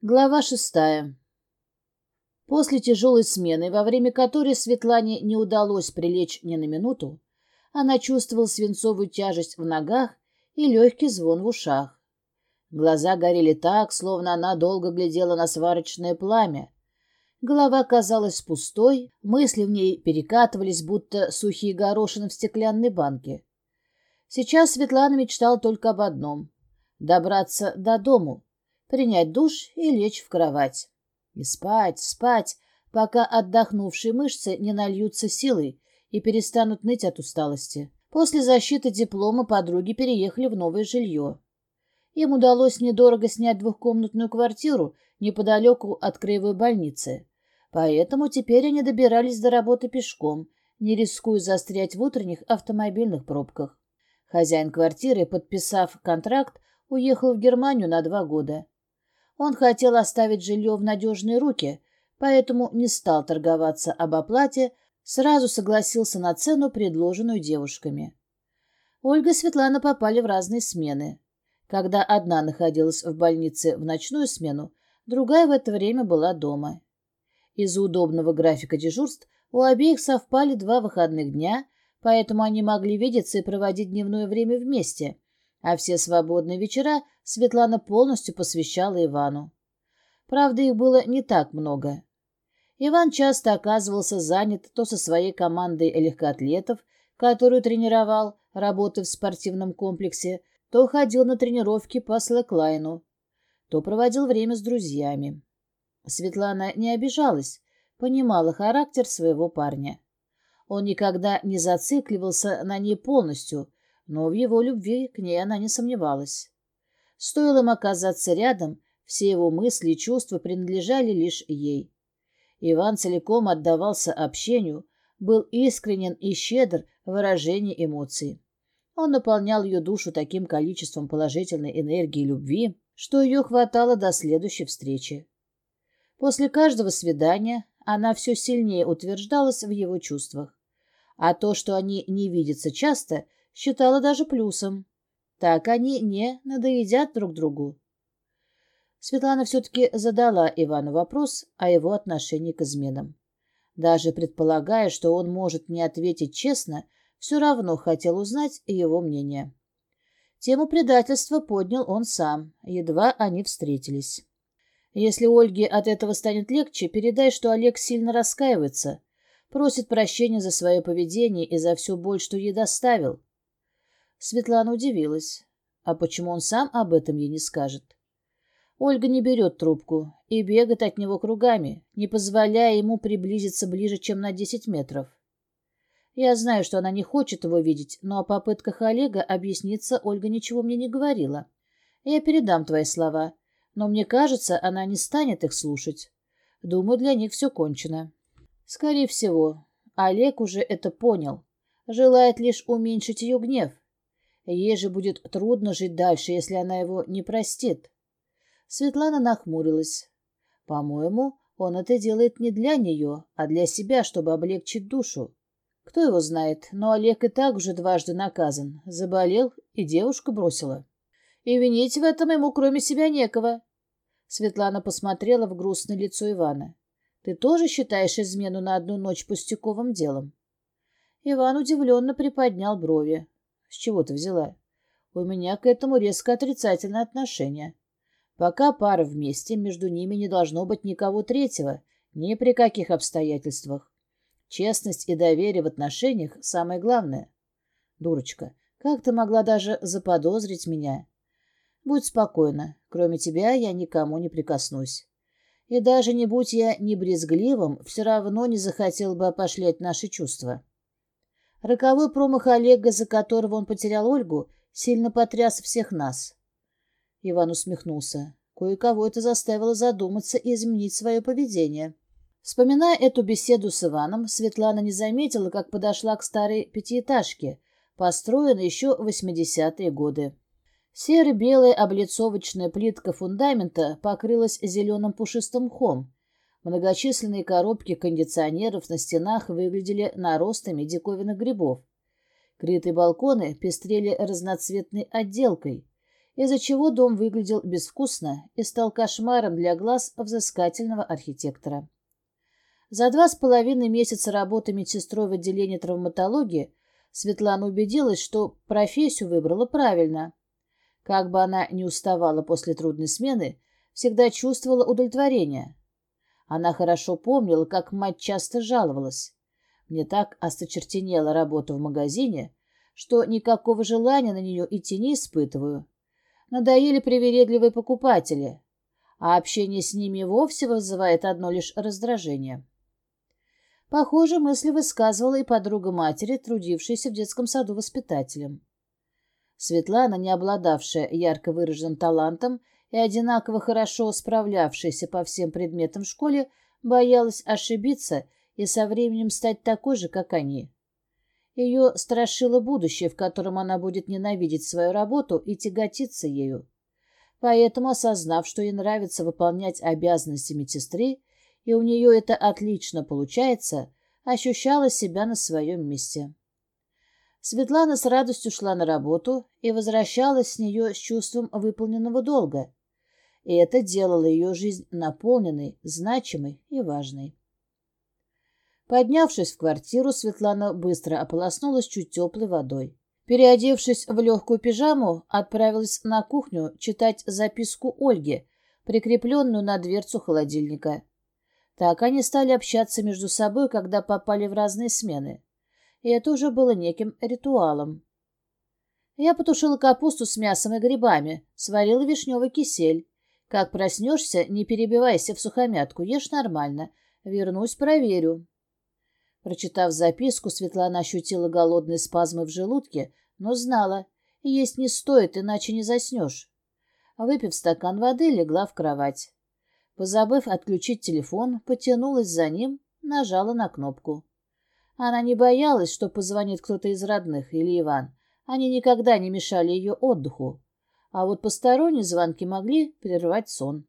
Глава шестая. После тяжелой смены, во время которой Светлане не удалось прилечь ни на минуту, она чувствовала свинцовую тяжесть в ногах и легкий звон в ушах. Глаза горели так, словно она долго глядела на сварочное пламя. Голова казалась пустой, мысли в ней перекатывались, будто сухие горошины в стеклянной банке. Сейчас Светлана мечтала только об одном — добраться до дому — принять душ и лечь в кровать. И спать, спать, пока отдохнувшие мышцы не нальются силой и перестанут ныть от усталости. После защиты диплома подруги переехали в новое жилье. Им удалось недорого снять двухкомнатную квартиру неподалеку от краевой больницы. Поэтому теперь они добирались до работы пешком, не рискуя застрять в утренних автомобильных пробках. Хозяин квартиры, подписав контракт, уехал в Германию на два года. Он хотел оставить жилье в надежной руке, поэтому не стал торговаться об оплате, сразу согласился на цену, предложенную девушками. Ольга и Светлана попали в разные смены. Когда одна находилась в больнице в ночную смену, другая в это время была дома. Из-за удобного графика дежурств у обеих совпали два выходных дня, поэтому они могли видеться и проводить дневное время вместе – а все свободные вечера Светлана полностью посвящала Ивану. Правда, их было не так много. Иван часто оказывался занят то со своей командой легкоатлетов, которую тренировал, работая в спортивном комплексе, то ходил на тренировки по слэклайну, то проводил время с друзьями. Светлана не обижалась, понимала характер своего парня. Он никогда не зацикливался на ней полностью, но в его любви к ней она не сомневалась. Стоило им оказаться рядом, все его мысли и чувства принадлежали лишь ей. Иван целиком отдавался общению, был искренен и щедр в выражении эмоций. Он наполнял ее душу таким количеством положительной энергии и любви, что ее хватало до следующей встречи. После каждого свидания она все сильнее утверждалась в его чувствах. А то, что они не видятся часто – считала даже плюсом. Так они не надоедят друг другу. Светлана все-таки задала Ивану вопрос о его отношении к изменам. Даже предполагая, что он может не ответить честно, все равно хотел узнать его мнение. Тему предательства поднял он сам, едва они встретились. Если Ольге от этого станет легче, передай, что Олег сильно раскаивается, просит прощения за свое поведение и за всю боль, что ей доставил. Светлана удивилась. А почему он сам об этом ей не скажет? Ольга не берет трубку и бегает от него кругами, не позволяя ему приблизиться ближе, чем на 10 метров. Я знаю, что она не хочет его видеть, но о попытках Олега объясниться Ольга ничего мне не говорила. Я передам твои слова, но мне кажется, она не станет их слушать. Думаю, для них все кончено. Скорее всего, Олег уже это понял. Желает лишь уменьшить ее гнев ей же будет трудно жить дальше, если она его не простит. Светлана нахмурилась. По-моему, он это делает не для нее, а для себя, чтобы облегчить душу. Кто его знает, но Олег и так уже дважды наказан. Заболел, и девушку бросила. И винить в этом ему кроме себя некого. Светлана посмотрела в грустное лицо Ивана. «Ты тоже считаешь измену на одну ночь пустяковым делом?» Иван удивленно приподнял брови. С чего ты взяла? У меня к этому резко отрицательное отношение. Пока пара вместе, между ними не должно быть никого третьего, ни при каких обстоятельствах. Честность и доверие в отношениях – самое главное. Дурочка, как ты могла даже заподозрить меня? Будь спокойна, кроме тебя я никому не прикоснусь. И даже не будь я не брезгливым, все равно не захотел бы опошлять наши чувства. Роковой промах Олега, за которого он потерял Ольгу, сильно потряс всех нас. Иван усмехнулся. Кое-кого это заставило задуматься и изменить свое поведение. Вспоминая эту беседу с Иваном, Светлана не заметила, как подошла к старой пятиэтажке, построенной еще в 80-е годы. Серо-белая облицовочная плитка фундамента покрылась зеленым пушистым хом. Многочисленные коробки кондиционеров на стенах выглядели наростами диковинных грибов. Крытые балконы пестрели разноцветной отделкой, из-за чего дом выглядел безвкусно и стал кошмаром для глаз взыскательного архитектора. За два с половиной месяца работы медсестрой в отделении травматологии Светлана убедилась, что профессию выбрала правильно. Как бы она ни уставала после трудной смены, всегда чувствовала удовлетворение, она хорошо помнила, как мать часто жаловалась. Мне так осточертенела работа в магазине, что никакого желания на нее идти не испытываю. Надоели привередливые покупатели, а общение с ними вовсе вызывает одно лишь раздражение. Похоже, мысли высказывала и подруга матери, трудившаяся в детском саду воспитателем. Светлана, не обладавшая ярко выраженным талантом, и одинаково хорошо справлявшаяся по всем предметам в школе, боялась ошибиться и со временем стать такой же, как они. Ее страшило будущее, в котором она будет ненавидеть свою работу и тяготиться ею. Поэтому, осознав, что ей нравится выполнять обязанности медсестры, и у нее это отлично получается, ощущала себя на своем месте. Светлана с радостью шла на работу и возвращалась с нее с чувством выполненного долга. И это делало ее жизнь наполненной, значимой и важной. Поднявшись в квартиру, Светлана быстро ополоснулась чуть теплой водой. Переодевшись в легкую пижаму, отправилась на кухню читать записку Ольги, прикрепленную на дверцу холодильника. Так они стали общаться между собой, когда попали в разные смены. И это уже было неким ритуалом. Я потушила капусту с мясом и грибами, сварила вишневый кисель, как проснешься, не перебивайся в сухомятку, ешь нормально. Вернусь, проверю». Прочитав записку, Светлана ощутила голодные спазмы в желудке, но знала, есть не стоит, иначе не заснешь. Выпив стакан воды, легла в кровать. Позабыв отключить телефон, потянулась за ним, нажала на кнопку. Она не боялась, что позвонит кто-то из родных или Иван. Они никогда не мешали ее отдыху а вот посторонние звонки могли прервать сон.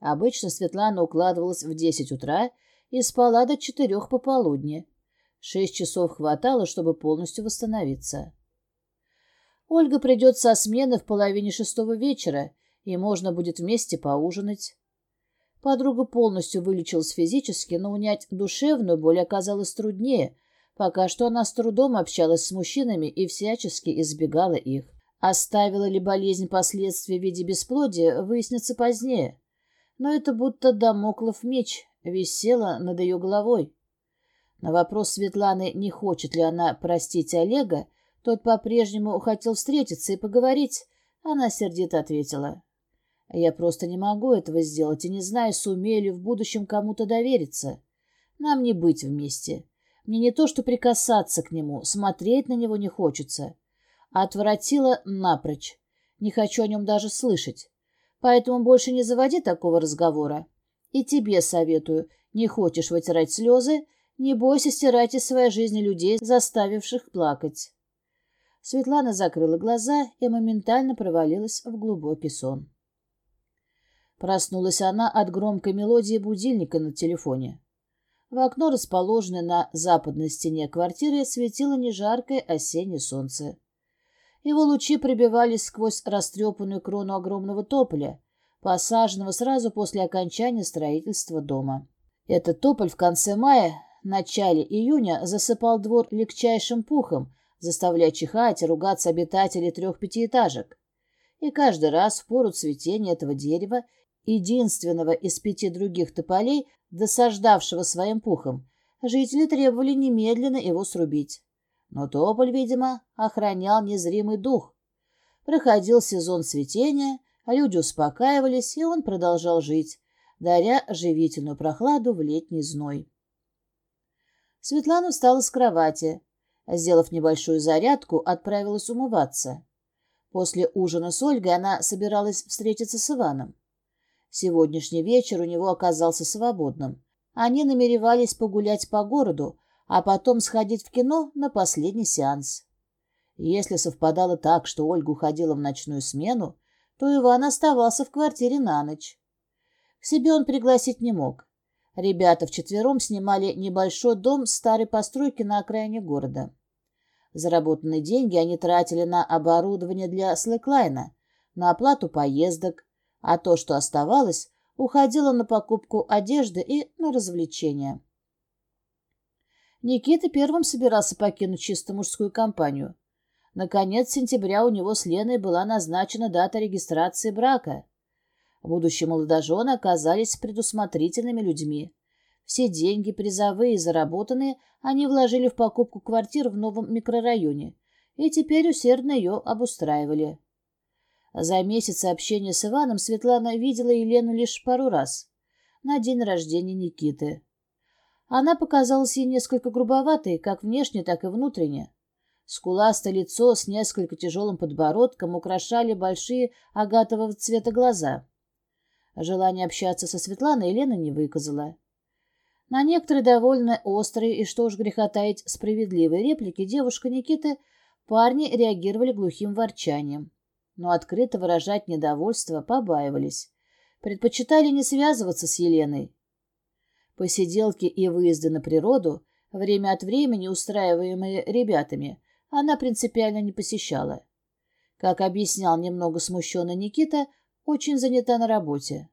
Обычно Светлана укладывалась в 10 утра и спала до четырех пополудни. Шесть часов хватало, чтобы полностью восстановиться. Ольга придет со смены в половине шестого вечера, и можно будет вместе поужинать. Подруга полностью вылечилась физически, но унять душевную боль оказалось труднее. Пока что она с трудом общалась с мужчинами и всячески избегала их. Оставила ли болезнь последствия в виде бесплодия, выяснится позднее. Но это будто домоклов меч висела над ее головой. На вопрос Светланы, не хочет ли она простить Олега, тот по-прежнему хотел встретиться и поговорить, она сердито ответила. «Я просто не могу этого сделать и не знаю, сумею ли в будущем кому-то довериться. Нам не быть вместе. Мне не то что прикасаться к нему, смотреть на него не хочется» отворотила напрочь. Не хочу о нем даже слышать. Поэтому больше не заводи такого разговора. И тебе советую, не хочешь вытирать слезы, не бойся стирать из своей жизни людей, заставивших плакать. Светлана закрыла глаза и моментально провалилась в глубокий сон. Проснулась она от громкой мелодии будильника на телефоне. В окно, расположенное на западной стене квартиры, светило нежаркое осеннее солнце. Его лучи пробивались сквозь растрепанную крону огромного тополя, посаженного сразу после окончания строительства дома. Этот тополь в конце мая, начале июня засыпал двор легчайшим пухом, заставляя чихать и ругаться обитателей трех пятиэтажек. И каждый раз в пору цветения этого дерева, единственного из пяти других тополей, досаждавшего своим пухом, жители требовали немедленно его срубить. Но Тополь, видимо, охранял незримый дух. Проходил сезон цветения, люди успокаивались, и он продолжал жить, даря живительную прохладу в летний зной. Светлана встала с кровати. Сделав небольшую зарядку, отправилась умываться. После ужина с Ольгой она собиралась встретиться с Иваном. Сегодняшний вечер у него оказался свободным. Они намеревались погулять по городу, а потом сходить в кино на последний сеанс. Если совпадало так, что Ольга уходила в ночную смену, то Иван оставался в квартире на ночь. К себе он пригласить не мог. Ребята вчетвером снимали небольшой дом старой постройки на окраине города. Заработанные деньги они тратили на оборудование для слэклайна, на оплату поездок, а то, что оставалось, уходило на покупку одежды и на развлечения. Никита первым собирался покинуть чисто мужскую компанию. Наконец сентября у него с Леной была назначена дата регистрации брака. Будущие молодожены оказались предусмотрительными людьми. Все деньги, призовые и заработанные, они вложили в покупку квартир в новом микрорайоне и теперь усердно ее обустраивали. За месяц общения с Иваном Светлана видела Елену лишь пару раз. На день рождения Никиты. Она показалась ей несколько грубоватой, как внешне, так и внутренне. Скуластое лицо с несколько тяжелым подбородком украшали большие агатового цвета глаза. Желание общаться со Светланой Елена не выказала. На некоторые довольно острые и, что уж греха таить, справедливые реплики девушка Никиты парни реагировали глухим ворчанием, но открыто выражать недовольство побаивались. Предпочитали не связываться с Еленой, Посиделки и выезды на природу, время от времени устраиваемые ребятами, она принципиально не посещала. Как объяснял немного смущенно Никита, очень занята на работе.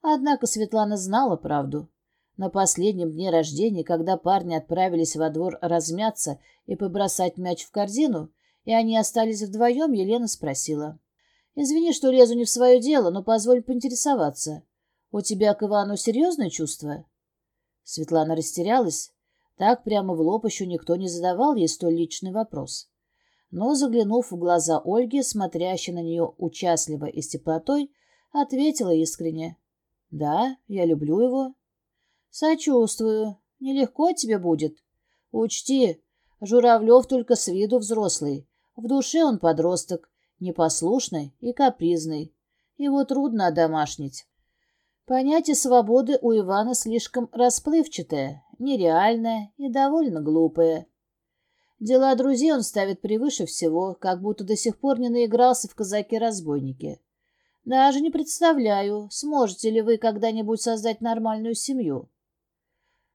Однако Светлана знала правду. На последнем дне рождения, когда парни отправились во двор размяться и побросать мяч в корзину, и они остались вдвоем, Елена спросила. «Извини, что лезу не в свое дело, но позволь поинтересоваться. У тебя к Ивану серьезное чувство?» Светлана растерялась. Так прямо в лоб еще никто не задавал ей столь личный вопрос. Но, заглянув в глаза Ольги, смотрящей на нее участливо и с теплотой, ответила искренне. «Да, я люблю его». «Сочувствую. Нелегко тебе будет. Учти, Журавлев только с виду взрослый. В душе он подросток, непослушный и капризный. Его трудно одомашнить». Понятие свободы у Ивана слишком расплывчатое, нереальное и довольно глупое. Дела друзей он ставит превыше всего, как будто до сих пор не наигрался в казаки-разбойники. Даже не представляю, сможете ли вы когда-нибудь создать нормальную семью.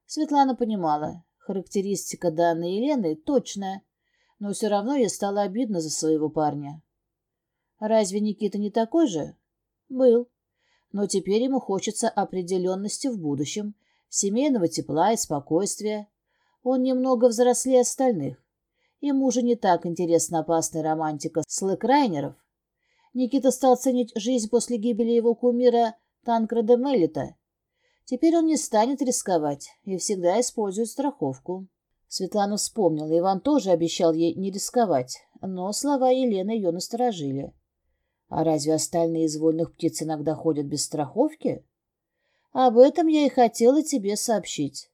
Светлана понимала, характеристика данной Елены точная, но все равно ей стало обидно за своего парня. Разве Никита не такой же? Был но теперь ему хочется определенности в будущем, семейного тепла и спокойствия. Он немного взрослее остальных. Ему уже не так интересна опасная романтика слэкрайнеров. Никита стал ценить жизнь после гибели его кумира Танкреда Меллита. Теперь он не станет рисковать и всегда использует страховку. Светлана вспомнила, Иван тоже обещал ей не рисковать, но слова Елены ее насторожили а разве остальные из вольных птиц иногда ходят без страховки? Об этом я и хотела тебе сообщить.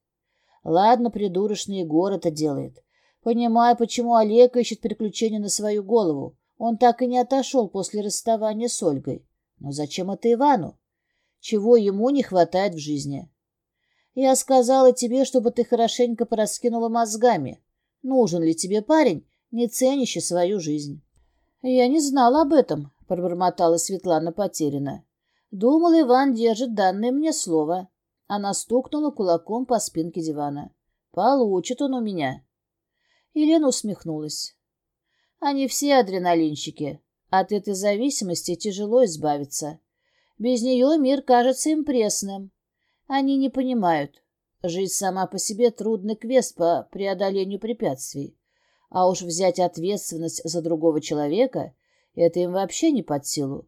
Ладно, придурочный Егор это делает. Понимаю, почему Олег ищет приключения на свою голову. Он так и не отошел после расставания с Ольгой. Но зачем это Ивану? Чего ему не хватает в жизни? Я сказала тебе, чтобы ты хорошенько пораскинула мозгами. Нужен ли тебе парень, не ценящий свою жизнь? Я не знала об этом, пробормотала Светлана потерянно. Думал, Иван держит данное мне слово. Она стукнула кулаком по спинке дивана. Получит он у меня. Елена усмехнулась. Они все адреналинщики. От этой зависимости тяжело избавиться. Без нее мир кажется им пресным. Они не понимают. Жизнь сама по себе трудный квест по преодолению препятствий. А уж взять ответственность за другого человека — Это им вообще не под силу.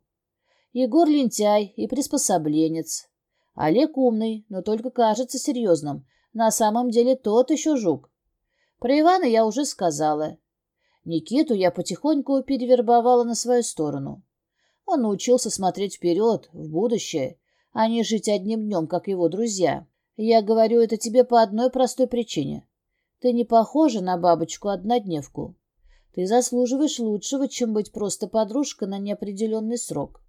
Егор лентяй и приспособленец. Олег умный, но только кажется серьезным. На самом деле тот еще жук. Про Ивана я уже сказала. Никиту я потихоньку перевербовала на свою сторону. Он научился смотреть вперед, в будущее, а не жить одним днем, как его друзья. Я говорю это тебе по одной простой причине. Ты не похожа на бабочку-однодневку. Ты заслуживаешь лучшего, чем быть просто подружкой на неопределенный срок.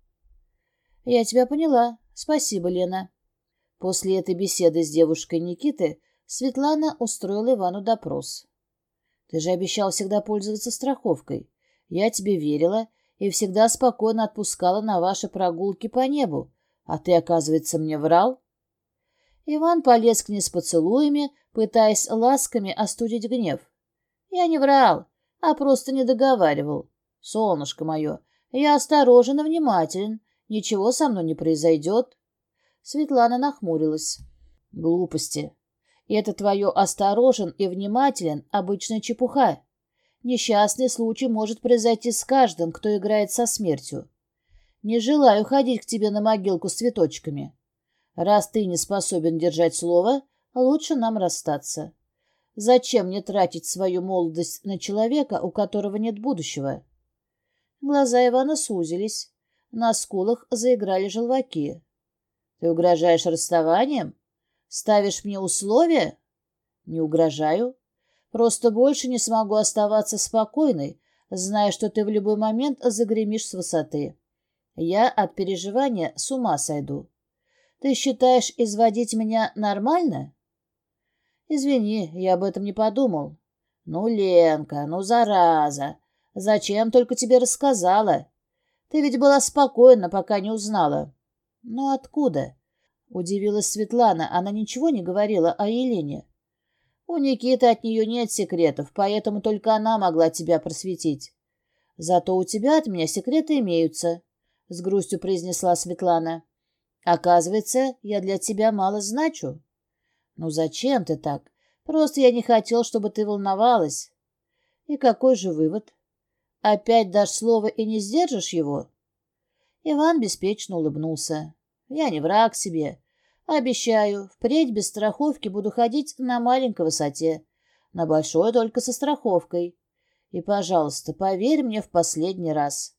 Я тебя поняла. Спасибо, Лена. После этой беседы с девушкой Никиты Светлана устроила Ивану допрос. Ты же обещал всегда пользоваться страховкой. Я тебе верила и всегда спокойно отпускала на ваши прогулки по небу, а ты, оказывается, мне врал? Иван полез к ней с поцелуями, пытаясь ласками остудить гнев. Я не врал. а просто не договаривал. Солнышко мое, Я осторожен и внимателен. Ничего со мной не произойдет. Светлана нахмурилась. Глупости. И это твое осторожен и внимателен — обычная чепуха. Несчастный случай может произойти с каждым, кто играет со смертью. Не желаю ходить к тебе на Зачем мне тратить свою молодость на человека, у которого нет будущего? Глаза Ивана сузились. На скулах заиграли желваки. Ты угрожаешь расставанием? Ставишь мне условия? Не угрожаю. Просто больше не смогу оставаться спокойной, зная, что ты в любой момент загремишь с высоты. Я от переживания с ума сойду. Ты считаешь изводить меня нормально? Извини, я об этом не подумал. Ну, Ленка, ну, зараза, зачем только тебе рассказала? Ты ведь была спокойна, пока не узнала. Ну, откуда? Удивилась Светлана, она ничего не говорила о Елене. У Никиты от нее нет секретов, поэтому только она могла тебя просветить. Зато у тебя от меня секреты имеются, — с грустью произнесла Светлана. Оказывается, я для тебя мало значу. Ну зачем ты так? Просто я не хотел, чтобы ты волновалась. И какой же вывод? Опять дашь слово и не сдержишь его? Иван беспечно улыбнулся. Я не враг себе. Обещаю, впредь без страховки буду ходить на маленькой высоте. На большой только со страховкой. И, пожалуйста, поверь мне в последний раз.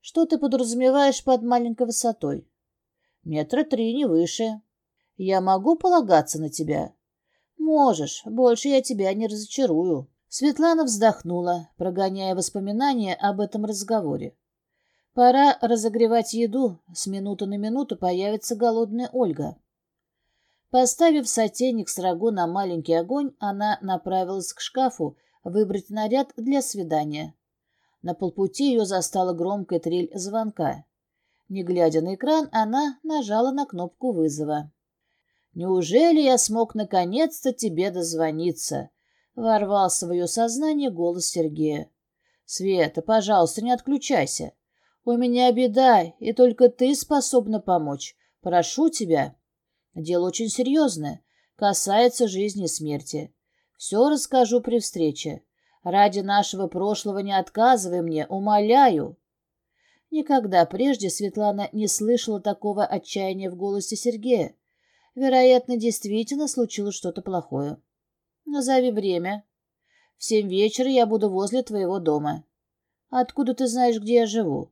Что ты подразумеваешь под маленькой высотой? Метра три, не выше. Я могу полагаться на тебя? Можешь, больше я тебя не разочарую. Светлана вздохнула, прогоняя воспоминания об этом разговоре. Пора разогревать еду, с минуты на минуту появится голодная Ольга. Поставив сотейник с рагу на маленький огонь, она направилась к шкафу выбрать наряд для свидания. На полпути ее застала громкая трель звонка. Не глядя на экран, она нажала на кнопку вызова. Неужели я смог наконец-то тебе дозвониться?» Ворвал в свое сознание голос Сергея. «Света, пожалуйста, не отключайся. У меня беда, и только ты способна помочь. Прошу тебя». Дело очень серьезное, касается жизни и смерти. Все расскажу при встрече. Ради нашего прошлого не отказывай мне, умоляю. Никогда прежде Светлана не слышала такого отчаяния в голосе Сергея. Вероятно, действительно случилось что-то плохое. Назови время. В семь вечера я буду возле твоего дома. Откуда ты знаешь, где я живу?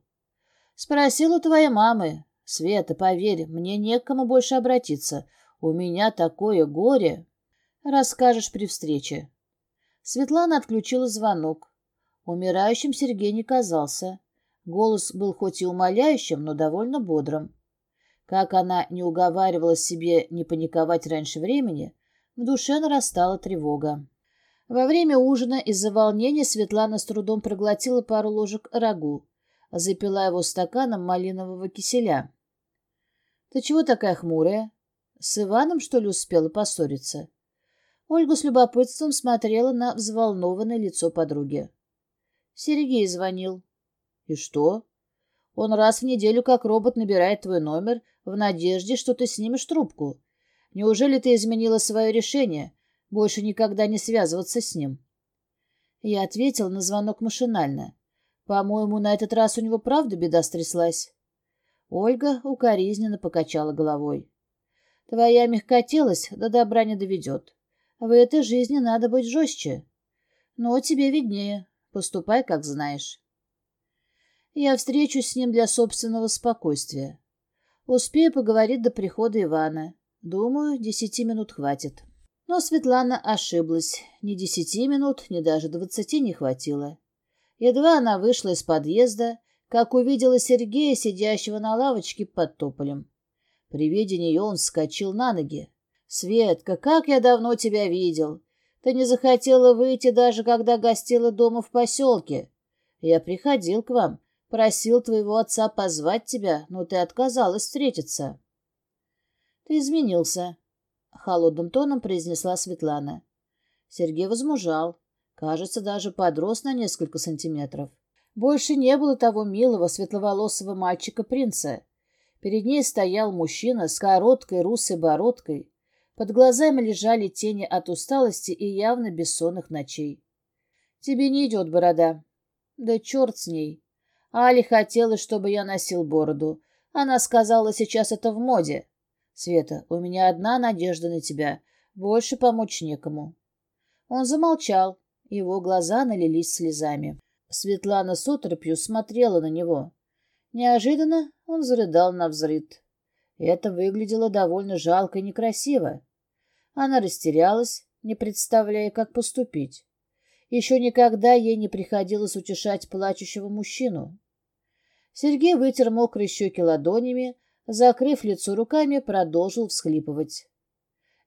Спросила твоя мамы. Света, поверь, мне некому больше обратиться. У меня такое горе. Расскажешь при встрече. Светлана отключила звонок. Умирающим Сергей не казался. Голос был хоть и умоляющим, но довольно бодрым. Как она не уговаривала себе не паниковать раньше времени, в душе нарастала тревога. Во время ужина из-за волнения Светлана с трудом проглотила пару ложек рагу, запила его стаканом малинового киселя. «Ты чего такая хмурая? С Иваном, что ли, успела поссориться?» Ольга с любопытством смотрела на взволнованное лицо подруги. Сергей звонил. «И что?» «Он раз в неделю, как робот, набирает твой номер, в надежде, что ты снимешь трубку. Неужели ты изменила свое решение? Больше никогда не связываться с ним». Я ответил на звонок машинально. «По-моему, на этот раз у него правда беда стряслась». Ольга укоризненно покачала головой. «Твоя мягкотелость до добра не доведет. В этой жизни надо быть жестче. Но тебе виднее. Поступай, как знаешь». «Я встречусь с ним для собственного спокойствия. Успею поговорить до прихода Ивана. Думаю, десяти минут хватит. Но Светлана ошиблась. Ни десяти минут, ни даже двадцати не хватило. Едва она вышла из подъезда, как увидела Сергея, сидящего на лавочке под тополем. При виде нее он вскочил на ноги. «Светка, как я давно тебя видел! Ты не захотела выйти, даже когда гостила дома в поселке. Я приходил к вам, просил твоего отца позвать тебя, но ты отказалась встретиться». «Ты изменился», — холодным тоном произнесла Светлана. Сергей возмужал. Кажется, даже подрос на несколько сантиметров. Больше не было того милого светловолосого мальчика-принца. Перед ней стоял мужчина с короткой русой бородкой. Под глазами лежали тени от усталости и явно бессонных ночей. «Тебе не идет борода». «Да черт с ней!» Али хотела, чтобы я носил бороду. Она сказала, сейчас это в моде. Света, у меня одна надежда на тебя. Больше помочь некому. Он замолчал. Его глаза налились слезами. Светлана с оторопью смотрела на него. Неожиданно он зарыдал на взрыд. Это выглядело довольно жалко и некрасиво. Она растерялась, не представляя, как поступить. Еще никогда ей не приходилось утешать плачущего мужчину. Сергей вытер мокрые щеки ладонями, закрыв лицо руками, продолжил всхлипывать.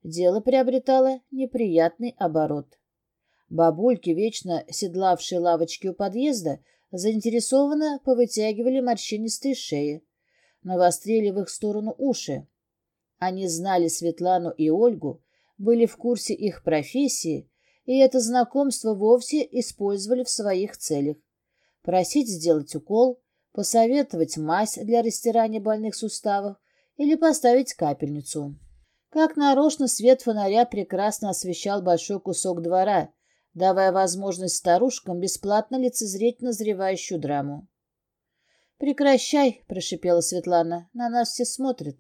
Дело приобретало неприятный оборот. Бабульки, вечно седлавшие лавочки у подъезда, заинтересованно повытягивали морщинистые шеи, навострили в их сторону уши. Они знали Светлану и Ольгу, были в курсе их профессии и это знакомство вовсе использовали в своих целях. Просить сделать укол, посоветовать мазь для растирания больных суставов или поставить капельницу. Как нарочно свет фонаря прекрасно освещал большой кусок двора, давая возможность старушкам бесплатно лицезреть назревающую драму. «Прекращай», — прошипела Светлана, — «на нас все смотрят».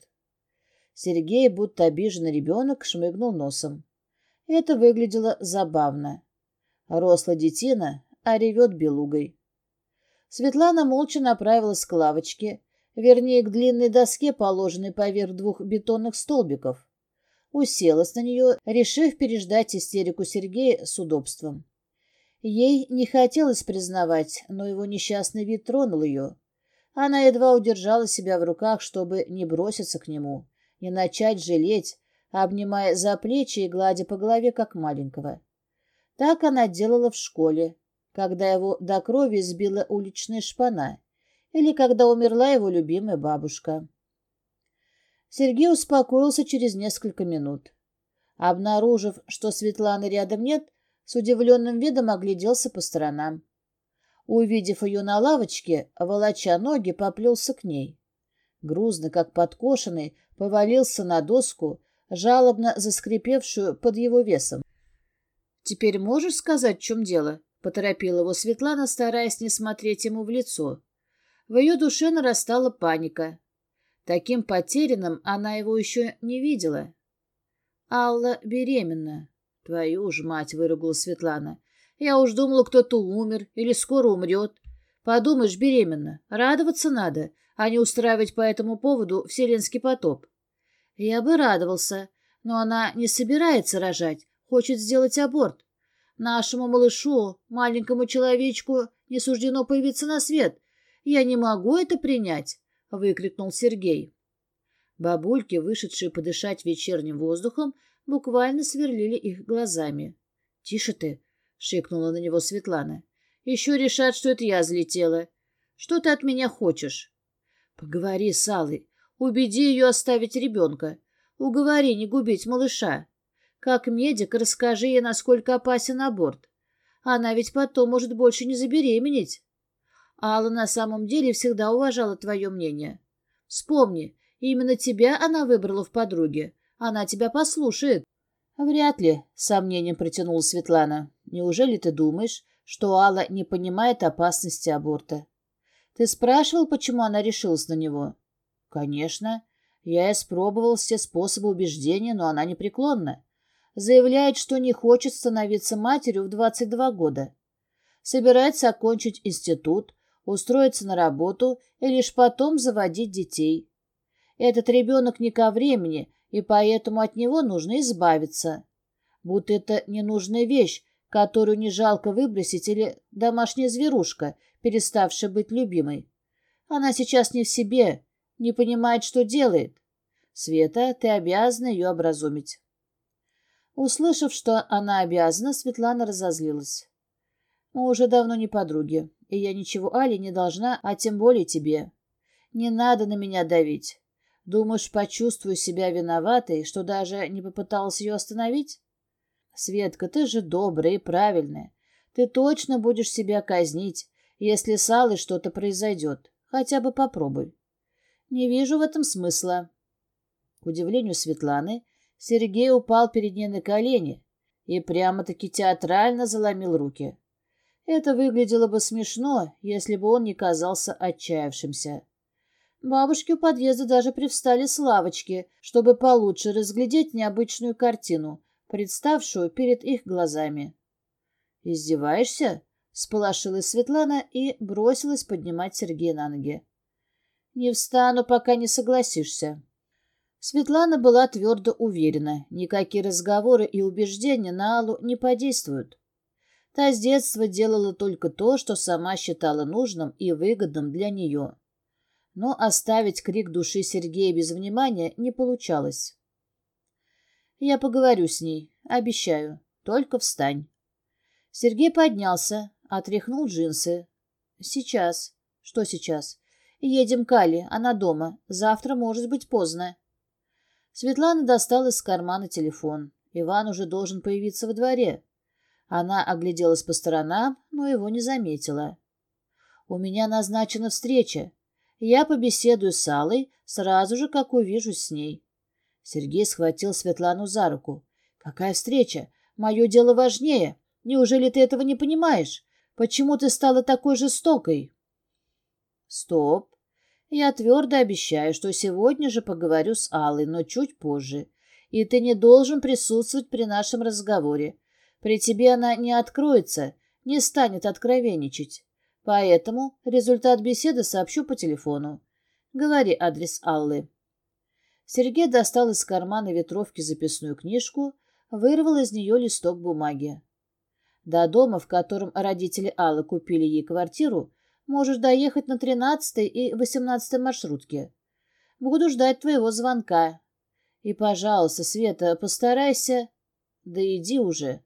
Сергей, будто обиженный ребенок, шмыгнул носом. Это выглядело забавно. Росла детина, а ревет белугой. Светлана молча направилась к лавочке, вернее, к длинной доске, положенной поверх двух бетонных столбиков. Уселась на нее, решив переждать истерику Сергея с удобством. Ей не хотелось признавать, но его несчастный вид тронул ее. Она едва удержала себя в руках, чтобы не броситься к нему, не начать жалеть, обнимая за плечи и гладя по голове, как маленького. Так она делала в школе, когда его до крови сбила уличная шпана или когда умерла его любимая бабушка. Сергей успокоился через несколько минут. Обнаружив, что Светланы рядом нет, с удивленным видом огляделся по сторонам. Увидев ее на лавочке, волоча ноги, поплелся к ней. Грузно, как подкошенный, повалился на доску, жалобно заскрипевшую под его весом. «Теперь можешь сказать, в чем дело?» — поторопила его Светлана, стараясь не смотреть ему в лицо. В ее душе нарастала паника. Таким потерянным она его еще не видела. «Алла беременна». «Твою ж мать!» — выругала Светлана. «Я уж думала, кто-то умер или скоро умрет. Подумаешь, беременна. Радоваться надо, а не устраивать по этому поводу вселенский потоп». Я бы радовался, но она не собирается рожать, хочет сделать аборт. Нашему малышу, маленькому человечку, не суждено появиться на свет. Я не могу это принять, — выкрикнул Сергей. Бабульки, вышедшие подышать вечерним воздухом, буквально сверлили их глазами. — Тише ты! — шикнула на него Светлана. — Еще решат, что это я взлетела. Что ты от меня хочешь? — Поговори с Аллой. Убеди ее оставить ребенка. Уговори не губить малыша. Как медик, расскажи ей, насколько опасен аборт. Она ведь потом может больше не забеременеть. Алла на самом деле всегда уважала твое мнение. Вспомни, именно тебя она выбрала в подруге. Она тебя послушает. Вряд ли, — сомнением протянула Светлана. Неужели ты думаешь, что Алла не понимает опасности аборта? Ты спрашивал, почему она решилась на него? Конечно. Я испробовал все способы убеждения, но она непреклонна. Заявляет, что не хочет становиться матерью в 22 года. Собирается окончить институт, устроиться на работу и лишь потом заводить детей. Этот ребенок не ко времени, и поэтому от него нужно избавиться. Будто это ненужная вещь, которую не жалко выбросить, или домашняя зверушка, переставшая быть любимой. Она сейчас не в себе, не понимает, что делает. Света, ты обязана ее образумить». Услышав, что она обязана, Светлана разозлилась. «Мы уже давно не подруги, и я ничего Али не должна, а тем более тебе. Не надо на меня давить. Думаешь, почувствую себя виноватой, что даже не попыталась ее остановить? Светка, ты же добрая и правильная. Ты точно будешь себя казнить, если с Аллой что-то произойдет. Хотя бы попробуй. Не вижу в этом смысла. К удивлению Светланы, Сергей упал перед ней на колени и прямо-таки театрально заломил руки. Это выглядело бы смешно, если бы он не казался отчаявшимся. Бабушки у подъезда даже привстали с лавочки, чтобы получше разглядеть необычную картину, представшую перед их глазами. «Издеваешься?» — сполошилась Светлана и бросилась поднимать Сергея на ноги не встану, пока не согласишься». Светлана была твердо уверена, никакие разговоры и убеждения на Аллу не подействуют. Та с детства делала только то, что сама считала нужным и выгодным для нее. Но оставить крик души Сергея без внимания не получалось. «Я поговорю с ней, обещаю. Только встань». Сергей поднялся, отряхнул джинсы. «Сейчас. Что сейчас?» «Едем к Али, она дома. Завтра, может быть, поздно». Светлана достала из кармана телефон. Иван уже должен появиться во дворе. Она огляделась по сторонам, но его не заметила. «У меня назначена встреча. Я побеседую с Алой, сразу же, как увижусь с ней». Сергей схватил Светлану за руку. «Какая встреча? Мое дело важнее. Неужели ты этого не понимаешь? Почему ты стала такой жестокой?» «Стоп! Я твердо обещаю, что сегодня же поговорю с Аллой, но чуть позже. И ты не должен присутствовать при нашем разговоре. При тебе она не откроется, не станет откровенничать. Поэтому результат беседы сообщу по телефону. Говори адрес Аллы». Сергей достал из кармана ветровки записную книжку, вырвал из нее листок бумаги. До дома, в котором родители Аллы купили ей квартиру, Можешь доехать на тринадцатый и восемнадцатый маршрутке. Буду ждать твоего звонка. И, пожалуйста, Света, постарайся... Да иди уже.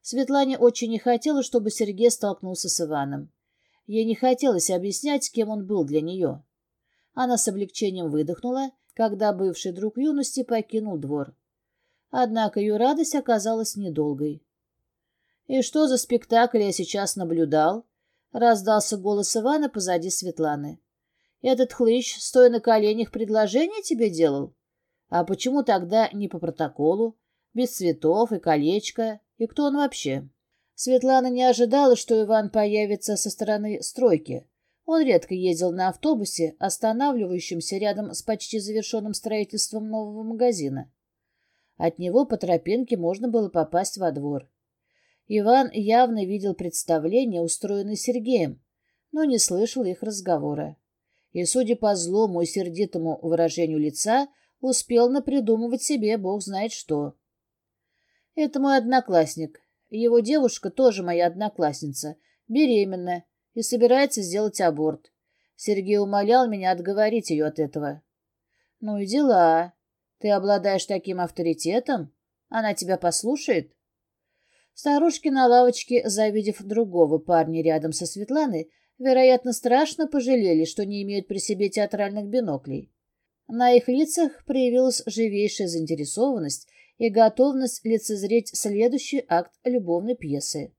Светлане очень не хотелось, чтобы Сергей столкнулся с Иваном. Ей не хотелось объяснять, кем он был для нее. Она с облегчением выдохнула, когда бывший друг юности покинул двор. Однако ее радость оказалась недолгой. «И что за спектакль я сейчас наблюдал?» раздался голос Ивана позади Светланы. «Этот хлыщ, стоя на коленях, предложение тебе делал? А почему тогда не по протоколу? Без цветов и колечка? И кто он вообще?» Светлана не ожидала, что Иван появится со стороны стройки. Он редко ездил на автобусе, останавливающемся рядом с почти завершенным строительством нового магазина. От него по тропинке можно было попасть во двор. Иван явно видел представление, устроенное Сергеем, но не слышал их разговора. И, судя по злому и сердитому выражению лица, успел напридумывать себе бог знает что. «Это мой одноклассник. Его девушка тоже моя одноклассница, беременна и собирается сделать аборт. Сергей умолял меня отговорить ее от этого». «Ну и дела. Ты обладаешь таким авторитетом? Она тебя послушает?» Старушки на лавочке завидев другого парня рядом со Светланой, вероятно, страшно пожалели, что не имеют при себе театральных биноклей. На их лицах проявилась живейшая заинтересованность и готовность лицезреть следующий акт любовной пьесы.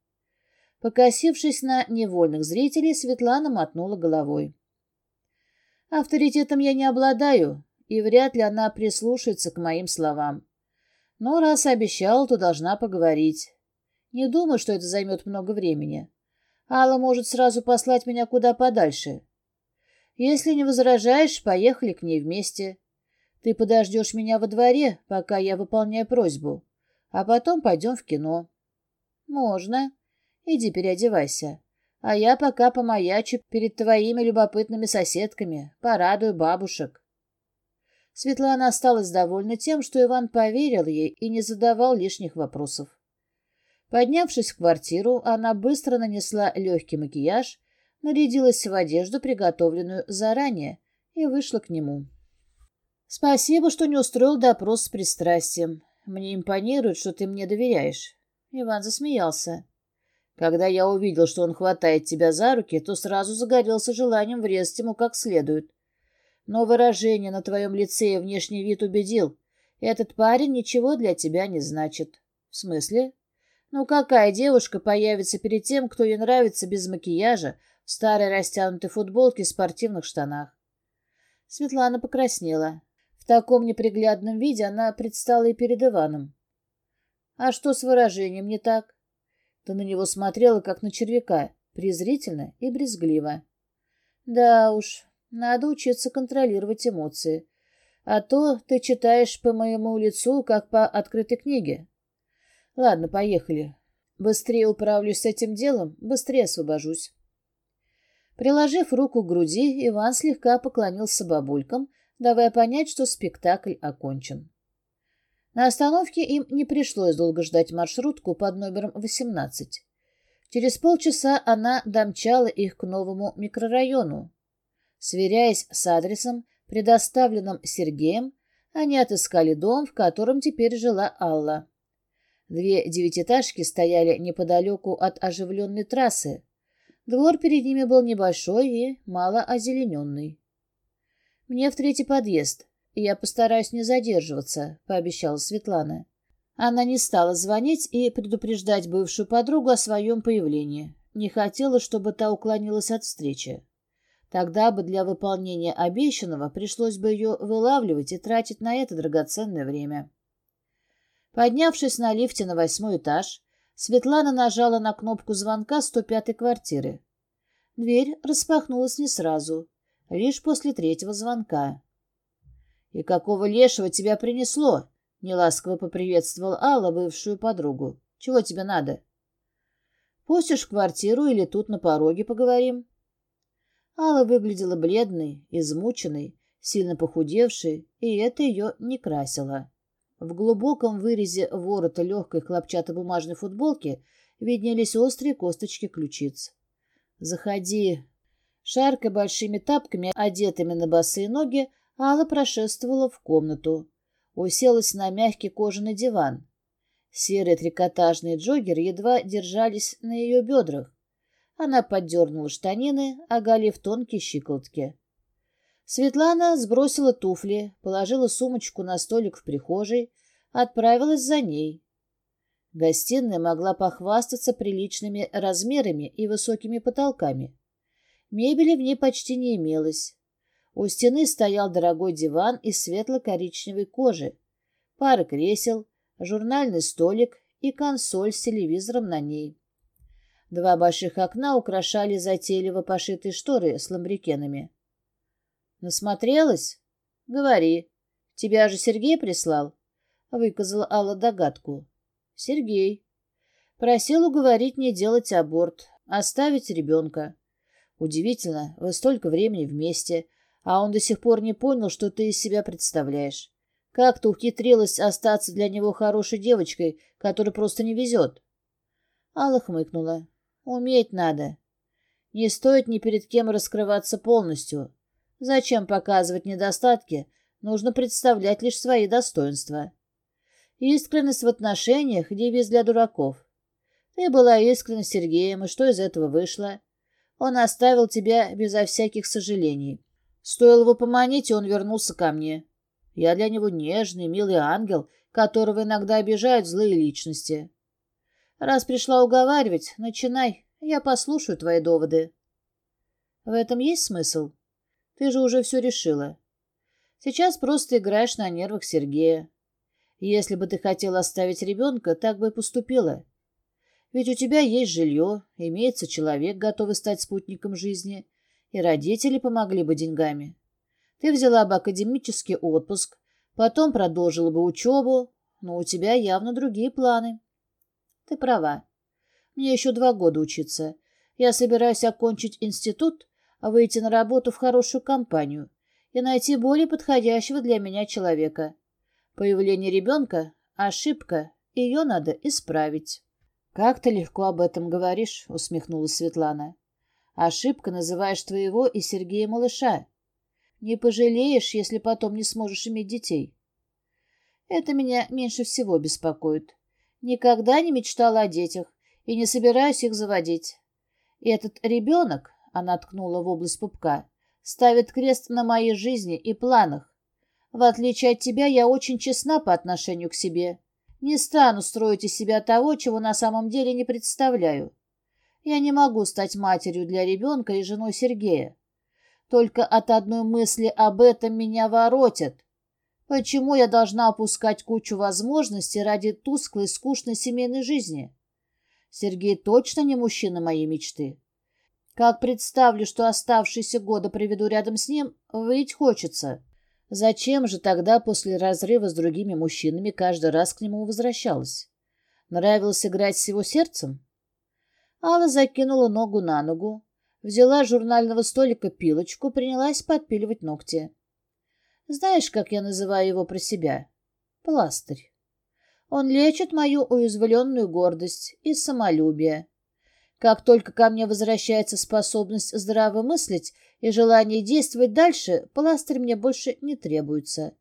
Покосившись на невольных зрителей, Светлана мотнула головой. «Авторитетом я не обладаю, и вряд ли она прислушается к моим словам. Но раз обещала, то должна поговорить. Не думаю, что это займет много времени. Алла может сразу послать меня куда подальше. Если не возражаешь, поехали к ней вместе. Ты подождешь меня во дворе, пока я выполняю просьбу, а потом пойдем в кино. Можно. Иди переодевайся. А я пока помаячу перед твоими любопытными соседками, порадую бабушек. Светлана осталась довольна тем, что Иван поверил ей и не задавал лишних вопросов. Поднявшись в квартиру, она быстро нанесла легкий макияж, нарядилась в одежду, приготовленную заранее, и вышла к нему. «Спасибо, что не устроил допрос с пристрастием. Мне импонирует, что ты мне доверяешь». Иван засмеялся. «Когда я увидел, что он хватает тебя за руки, то сразу загорелся желанием врезать ему как следует. Но выражение на твоем лице и внешний вид убедил. Этот парень ничего для тебя не значит». «В смысле?» Ну какая девушка появится перед тем, кто ей нравится без макияжа, в старой растянутой футболке и спортивных штанах? Светлана покраснела. В таком неприглядном виде она предстала и перед Иваном. «А что с выражением не так?» Ты на него смотрела, как на червяка, презрительно и брезгливо. «Да уж, надо учиться контролировать эмоции. А то ты читаешь по моему лицу, как по открытой книге». Ладно, поехали. Быстрее управлюсь с этим делом, быстрее освобожусь. Приложив руку к груди, Иван слегка поклонился бабулькам, давая понять, что спектакль окончен. На остановке им не пришлось долго ждать маршрутку под номером 18. Через полчаса она домчала их к новому микрорайону. Сверяясь с адресом, предоставленным Сергеем, они отыскали дом, в котором теперь жила Алла. Две девятиэтажки стояли неподалеку от оживленной трассы. Двор перед ними был небольшой и мало озелененный. «Мне в третий подъезд. Я постараюсь не задерживаться», — пообещала Светлана. Она не стала звонить и предупреждать бывшую подругу о своем появлении. Не хотела, чтобы та уклонилась от встречи. Тогда бы для выполнения обещанного пришлось бы ее вылавливать и тратить на это драгоценное время. Поднявшись на лифте на восьмой этаж, Светлана нажала на кнопку звонка 105-й квартиры. Дверь распахнулась не сразу, лишь после третьего звонка. «И какого лешего тебя принесло?» — неласково поприветствовал Алла бывшую подругу. «Чего тебе надо?» «Пустишь в квартиру или тут на пороге поговорим?» Алла выглядела бледной, измученной, сильно похудевшей, и это ее не красило. В глубоком вырезе ворота легкой хлопчатобумажной футболки виднелись острые косточки ключиц. «Заходи!» Шарка большими тапками, одетыми на босые ноги, Алла прошествовала в комнату. Уселась на мягкий кожаный диван. Серые трикотажные джоггеры едва держались на ее бедрах. Она поддернула штанины, оголив тонкие щиколотки. Светлана сбросила туфли, положила сумочку на столик в прихожей, отправилась за ней. Гостиная могла похвастаться приличными размерами и высокими потолками. Мебели в ней почти не имелось. У стены стоял дорогой диван из светло-коричневой кожи, пара кресел, журнальный столик и консоль с телевизором на ней. Два больших окна украшали затейливо пошитые шторы с ламбрикенами. Насмотрелась? Говори. Тебя же Сергей прислал? Выказала Алла догадку. Сергей. Просил уговорить не делать аборт, оставить ребенка. Удивительно, вы столько времени вместе, а он до сих пор не понял, что ты из себя представляешь. Как ты ухитрилась остаться для него хорошей девочкой, которой просто не везет? Алла хмыкнула. Уметь надо. Не стоит ни перед кем раскрываться полностью. Зачем показывать недостатки? Нужно представлять лишь свои достоинства. Искренность в отношениях – девиз для дураков. Ты была искренна с Сергеем, и что из этого вышло? Он оставил тебя безо всяких сожалений. Стоило его поманить, и он вернулся ко мне. Я для него нежный, милый ангел, которого иногда обижают злые личности. Раз пришла уговаривать, начинай, я послушаю твои доводы. В этом есть смысл? Ты же уже все решила. Сейчас просто играешь на нервах Сергея. Если бы ты хотела оставить ребенка, так бы и поступила. Ведь у тебя есть жилье, имеется человек, готовый стать спутником жизни, и родители помогли бы деньгами. Ты взяла бы академический отпуск, потом продолжила бы учебу, но у тебя явно другие планы. Ты права. Мне еще два года учиться. Я собираюсь окончить институт выйти на работу в хорошую компанию и найти более подходящего для меня человека. Появление ребенка — ошибка, ее надо исправить. — Как ты легко об этом говоришь, — усмехнулась Светлана. — Ошибка называешь твоего и Сергея малыша. Не пожалеешь, если потом не сможешь иметь детей. Это меня меньше всего беспокоит. Никогда не мечтала о детях и не собираюсь их заводить. И этот ребенок Она ткнула в область пупка. «Ставит крест на моей жизни и планах. В отличие от тебя, я очень честна по отношению к себе. Не стану строить из себя того, чего на самом деле не представляю. Я не могу стать матерью для ребенка и женой Сергея. Только от одной мысли об этом меня воротят. Почему я должна опускать кучу возможностей ради тусклой, скучной семейной жизни? Сергей точно не мужчина моей мечты. Как представлю, что оставшиеся годы проведу рядом с ним, выйти хочется. Зачем же тогда после разрыва с другими мужчинами каждый раз к нему возвращалась? Нравилось играть с его сердцем? Алла закинула ногу на ногу, взяла с журнального столика пилочку, принялась подпиливать ногти. Знаешь, как я называю его про себя? Пластырь. Он лечит мою уязвленную гордость и самолюбие. Как только ко мне возвращается способность здраво мыслить и желание действовать дальше, пластырь мне больше не требуется.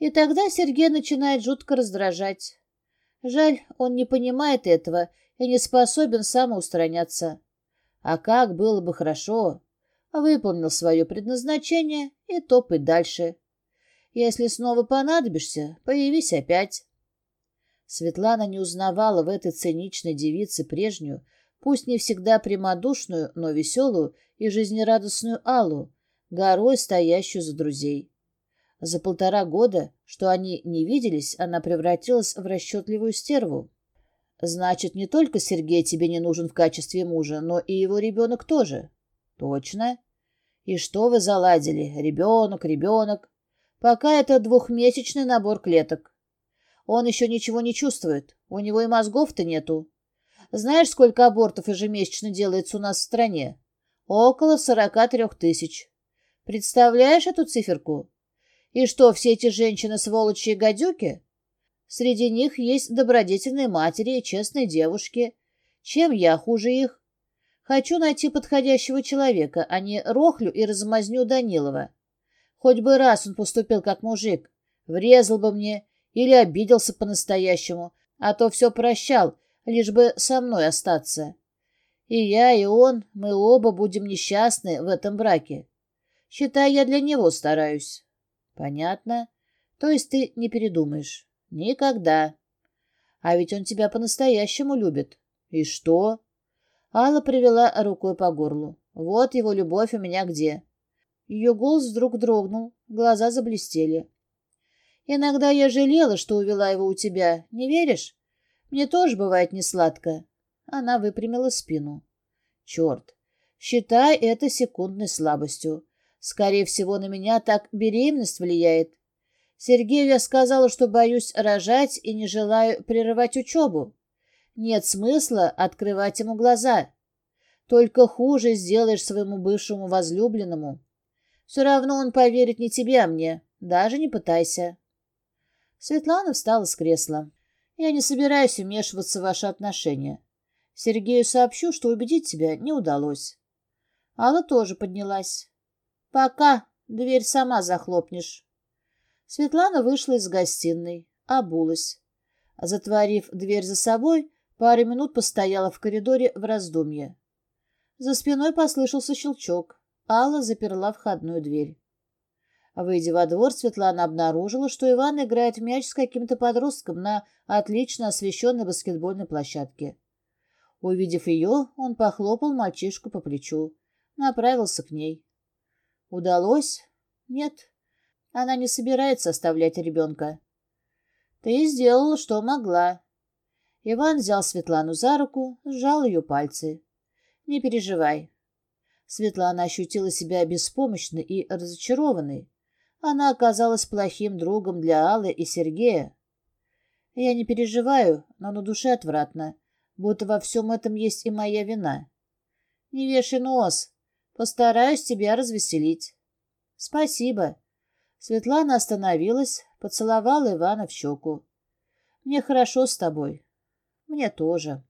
И тогда Сергей начинает жутко раздражать. Жаль, он не понимает этого и не способен самоустраняться. А как было бы хорошо! Выполнил свое предназначение и топай дальше. Если снова понадобишься, появись опять. Светлана не узнавала в этой циничной девице прежнюю, пусть не всегда прямодушную, но веселую и жизнерадостную Аллу, горой стоящую за друзей. За полтора года, что они не виделись, она превратилась в расчетливую стерву. «Значит, не только Сергей тебе не нужен в качестве мужа, но и его ребенок тоже». «Точно». «И что вы заладили? Ребенок, ребенок. Пока это двухмесячный набор клеток. Он еще ничего не чувствует. У него и мозгов-то нету. Знаешь, сколько абортов ежемесячно делается у нас в стране? Около 43 тысяч. Представляешь эту циферку? И что, все эти женщины-сволочи и гадюки? Среди них есть добродетельные матери и честные девушки. Чем я хуже их? Хочу найти подходящего человека, а не рохлю и размазню Данилова. Хоть бы раз он поступил как мужик, врезал бы мне или обиделся по-настоящему, а то все прощал лишь бы со мной остаться. И я, и он, мы оба будем несчастны в этом браке. Считай, я для него стараюсь. Понятно. То есть ты не передумаешь? Никогда. А ведь он тебя по-настоящему любит. И что? Алла привела рукой по горлу. Вот его любовь у меня где. Ее голос вдруг дрогнул, глаза заблестели. Иногда я жалела, что увела его у тебя, не веришь? Мне тоже бывает не сладко. Она выпрямила спину. Черт. Считай это секундной слабостью. Скорее всего, на меня так беременность влияет. Сергею я сказала, что боюсь рожать и не желаю прерывать учебу. Нет смысла открывать ему глаза. Только хуже сделаешь своему бывшему возлюбленному. Все равно он поверит не тебе, а мне. Даже не пытайся. Светлана встала с кресла. Я не собираюсь вмешиваться в ваши отношения. Сергею сообщу, что убедить тебя не удалось. Алла тоже поднялась. Пока, дверь сама захлопнешь. Светлана вышла из гостиной, обулась. Затворив дверь за собой, пару минут постояла в коридоре в раздумье. За спиной послышался щелчок. Алла заперла входную дверь. Выйдя во двор, Светлана обнаружила, что Иван играет в мяч с каким-то подростком на отлично освещенной баскетбольной площадке. Увидев ее, он похлопал мальчишку по плечу, направился к ней. Удалось? Нет. Она не собирается оставлять ребенка. Ты сделала, что могла. Иван взял Светлану за руку, сжал ее пальцы. Не переживай. Светлана ощутила себя беспомощной и разочарованной. Она оказалась плохим другом для Аллы и Сергея. Я не переживаю, но на душе отвратно, будто во всем этом есть и моя вина. Не вешай нос. Постараюсь тебя развеселить. Спасибо. Светлана остановилась, поцеловала Ивана в щеку. Мне хорошо с тобой. Мне тоже.